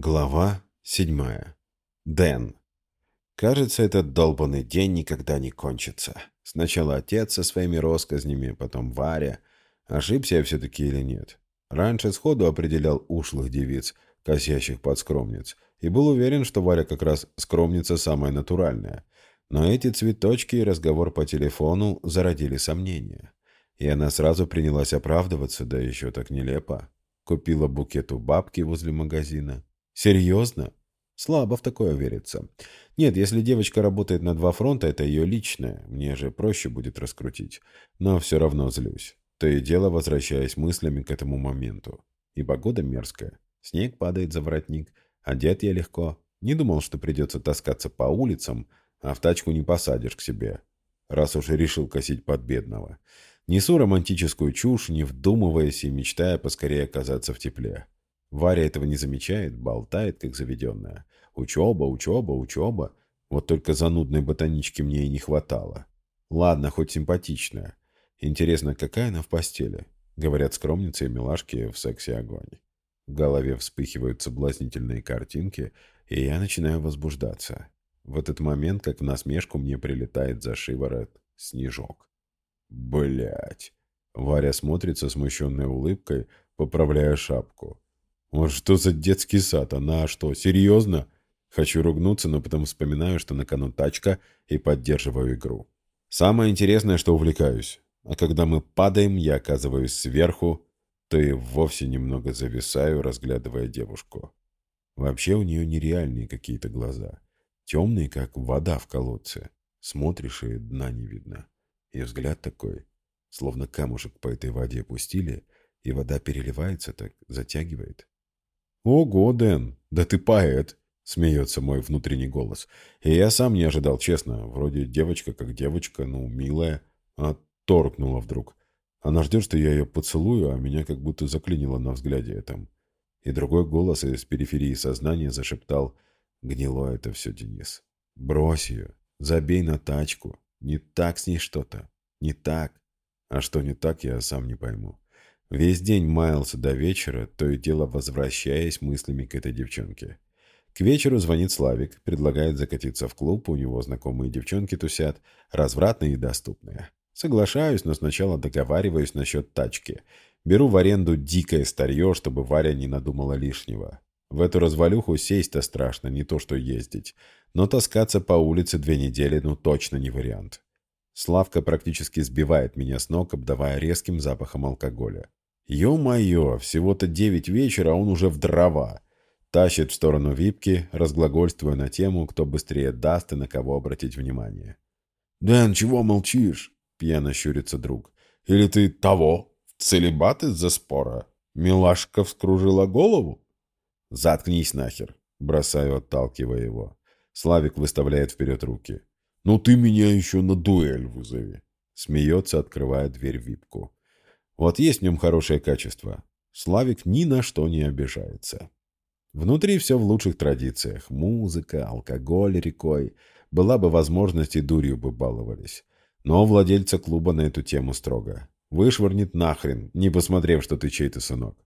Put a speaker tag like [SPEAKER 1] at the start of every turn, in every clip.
[SPEAKER 1] Глава седьмая. Дэн. Кажется, этот долбанный день никогда не кончится. Сначала отец со своими росказнями, потом Варя. Ошибся я все-таки или нет? Раньше сходу определял ушлых девиц, косящих под скромниц, и был уверен, что Варя как раз скромница самая натуральная. Но эти цветочки и разговор по телефону зародили сомнения. И она сразу принялась оправдываться, да еще так нелепо. Купила букет у бабки возле магазина Серьезно? Слабо в такое верится. Нет, если девочка работает на два фронта, это ее личное. Мне же проще будет раскрутить. Но все равно злюсь. То и дело возвращаясь мыслями к этому моменту. И погода мерзкая. Снег падает за воротник. Одет я легко. Не думал, что придется таскаться по улицам, а в тачку не посадишь к себе. Раз уж решил косить под бедного. Несу романтическую чушь, не вдумываясь и мечтая поскорее оказаться в тепле. Варя этого не замечает, болтает, как заведенная. Учеба, учеба, учеба. Вот только занудной ботанички мне и не хватало. Ладно, хоть симпатичная. Интересно, какая она в постели? Говорят, скромницы и милашки в сексе огонь. В голове вспыхивают соблазнительные картинки, и я начинаю возбуждаться. В этот момент, как в насмешку, мне прилетает за шиворот снежок. Блять. Варя смотрит со смущенной улыбкой, поправляя шапку. Вот что за детский сад? Она что, серьезно? Хочу ругнуться, но потом вспоминаю, что на кону тачка и поддерживаю игру. Самое интересное, что увлекаюсь. А когда мы падаем, я оказываюсь сверху, то и вовсе немного зависаю, разглядывая девушку. Вообще у нее нереальные какие-то глаза. Темные, как вода в колодце. Смотришь, и дна не видно. И взгляд такой, словно камушек по этой воде пустили, и вода переливается так, затягивает. «Ого, Дэн, да ты поэт!» — смеется мой внутренний голос. И я сам не ожидал, честно. Вроде девочка как девочка, ну, милая. А торкнула вдруг. Она ждет, что я ее поцелую, а меня как будто заклинило на взгляде этом. И другой голос из периферии сознания зашептал «Гнило это все, Денис. Брось ее. Забей на тачку. Не так с ней что-то. Не так. А что не так, я сам не пойму. Весь день маялся до вечера, то и дело возвращаясь мыслями к этой девчонке. К вечеру звонит Славик, предлагает закатиться в клуб, у него знакомые девчонки тусят, развратные и доступные. Соглашаюсь, но сначала договариваюсь насчет тачки. Беру в аренду дикое старье, чтобы Варя не надумала лишнего. В эту развалюху сесть-то страшно, не то что ездить. Но таскаться по улице две недели ну точно не вариант. Славка практически сбивает меня с ног, обдавая резким запахом алкоголя. Ё-моё, всего-то девять вечера, а он уже в дрова. Тащит в сторону випки, разглагольствуя на тему, кто быстрее даст и на кого обратить внимание. «Дэн, чего молчишь?» — пьяно щурится друг. «Или ты того? Целебат из-за спора? Милашка вскружила голову?» «Заткнись нахер!» — бросаю, отталкивая его. Славик выставляет вперед руки. «Ну ты меня еще на дуэль вызови!» Смеется, открывая дверь випку. Вот есть в нем хорошее качество. Славик ни на что не обижается. Внутри все в лучших традициях. Музыка, алкоголь рекой. Была бы возможность и дурью бы баловались. Но владельца клуба на эту тему строго. Вышвырнет нахрен, не посмотрев, что ты чей-то сынок.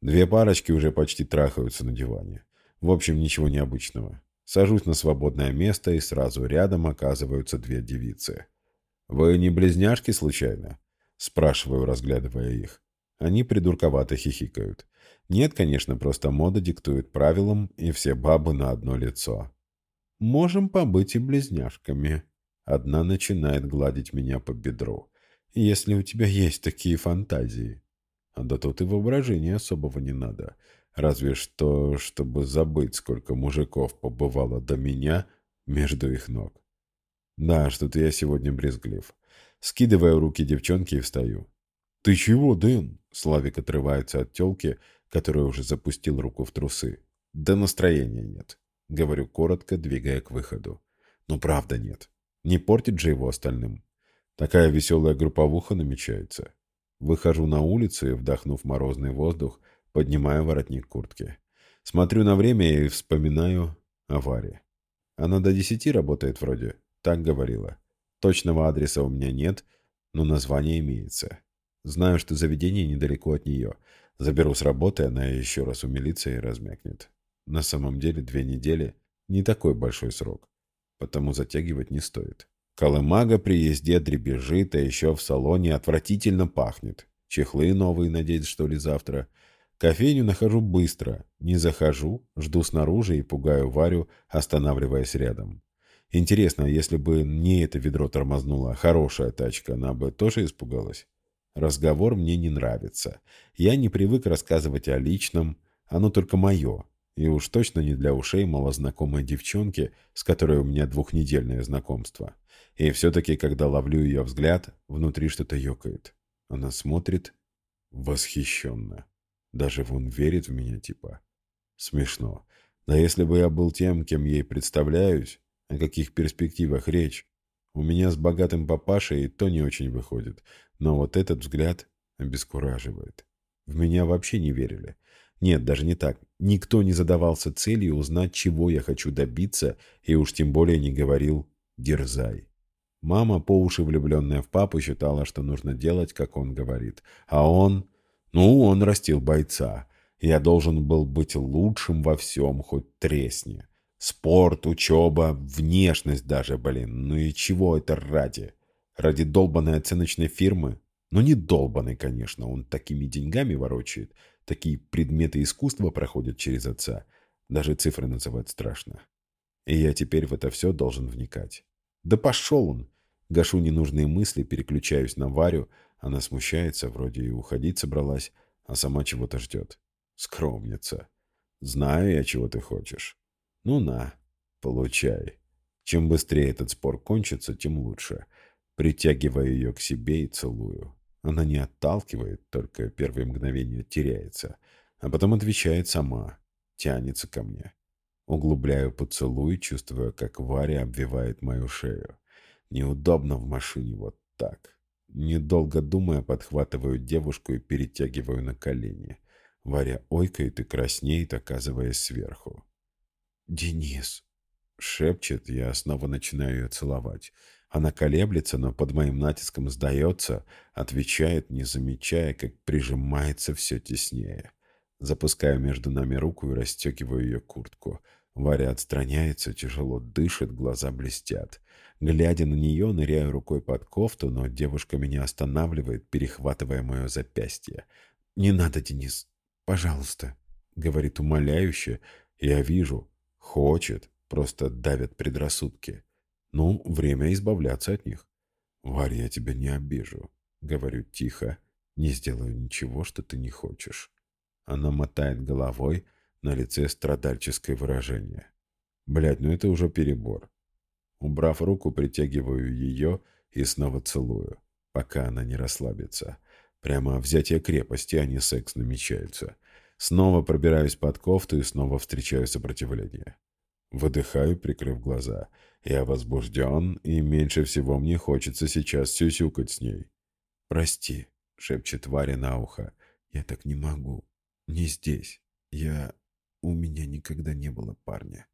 [SPEAKER 1] Две парочки уже почти трахаются на диване. В общем, ничего необычного. Сажусь на свободное место, и сразу рядом оказываются две девицы. «Вы не близняшки, случайно?» Спрашиваю, разглядывая их. Они придурковато хихикают. Нет, конечно, просто мода диктует правилам, и все бабы на одно лицо. Можем побыть и близняшками. Одна начинает гладить меня по бедру. Если у тебя есть такие фантазии. А да тут и воображения особого не надо. Разве что, чтобы забыть, сколько мужиков побывало до меня между их ног. Да, что-то я сегодня брезглив. Скидываю руки девчонки и встаю. «Ты чего, Дэн?» Славик отрывается от телки, которая уже запустил руку в трусы. «Да настроения нет», — говорю коротко, двигая к выходу. «Ну правда нет. Не портит же его остальным. Такая веселая групповуха намечается. Выхожу на улицу и, вдохнув морозный воздух, поднимаю воротник куртки. Смотрю на время и вспоминаю о Варе. Она до десяти работает вроде, так говорила. Точного адреса у меня нет, но название имеется. Знаю, что заведение недалеко от нее. Заберу с работы, она еще раз умилится и размякнет. На самом деле две недели – не такой большой срок, потому затягивать не стоит. Колымага при езде дребезжит, а еще в салоне отвратительно пахнет. Чехлы новые, надеюсь, что ли, завтра. Кофейню нахожу быстро. Не захожу, жду снаружи и пугаю Варю, останавливаясь рядом. Интересно, если бы не это ведро тормознула, хорошая тачка, она бы тоже испугалась? Разговор мне не нравится. Я не привык рассказывать о личном, оно только мое. И уж точно не для ушей малознакомой девчонки, с которой у меня двухнедельное знакомство. И все-таки, когда ловлю ее взгляд, внутри что-то ёкает. Она смотрит восхищенно. Даже вон верит в меня, типа. Смешно. Да если бы я был тем, кем ей представляюсь, о каких перспективах речь? У меня с богатым папашей то не очень выходит. Но вот этот взгляд обескураживает. В меня вообще не верили. Нет, даже не так. Никто не задавался целью узнать, чего я хочу добиться, и уж тем более не говорил «дерзай». Мама, по уши влюбленная в папу, считала, что нужно делать, как он говорит. А он... Ну, он растил бойца. Я должен был быть лучшим во всем, хоть тресни. Спорт, учеба, внешность даже, блин. Ну и чего это ради? Ради долбанной оценочной фирмы? Ну не долбанной, конечно, он такими деньгами ворочает. Такие предметы искусства проходят через отца. Даже цифры называть страшно. И я теперь в это все должен вникать. Да пошел он! Гашу ненужные мысли, переключаюсь на Варю. Она смущается, вроде и уходить собралась, а сама чего-то ждет. Скромница. Знаю я, чего ты хочешь. Ну на, получай. Чем быстрее этот спор кончится, тем лучше. Притягиваю ее к себе и целую. Она не отталкивает, только первые мгновения теряется, а потом отвечает сама, тянется ко мне. Углубляю поцелуй, чувствуя, как Варя обвивает мою шею. Неудобно в машине вот так. Недолго думая, подхватываю девушку и перетягиваю на колени. Варя ойкает и краснеет, оказываясь сверху. «Денис!» — шепчет, я снова начинаю ее целовать. Она колеблется, но под моим натиском сдается, отвечает, не замечая, как прижимается все теснее. Запускаю между нами руку и расстегиваю ее куртку. Варя отстраняется, тяжело дышит, глаза блестят. Глядя на нее, ныряю рукой под кофту, но девушка меня останавливает, перехватывая мое запястье. «Не надо, Денис, пожалуйста», — говорит умоляюще. Я вижу, хочет, просто давят предрассудки. Ну, время избавляться от них. «Варя, я тебя не обижу», — говорю тихо, «не сделаю ничего, что ты не хочешь». Она мотает головой, на лице страдальческое выражение. Блядь, ну это уже перебор. Убрав руку, притягиваю ее и снова целую, пока она не расслабится. Прямо взятие крепости, а не секс намечается. Снова пробираюсь под кофту и снова встречаю сопротивление. Выдыхаю, прикрыв глаза. Я возбужден, и меньше всего мне хочется сейчас сюсюкать с ней. «Прости», — шепчет Варя на ухо. «Я так не могу. Не здесь. Я... У меня никогда не было парня».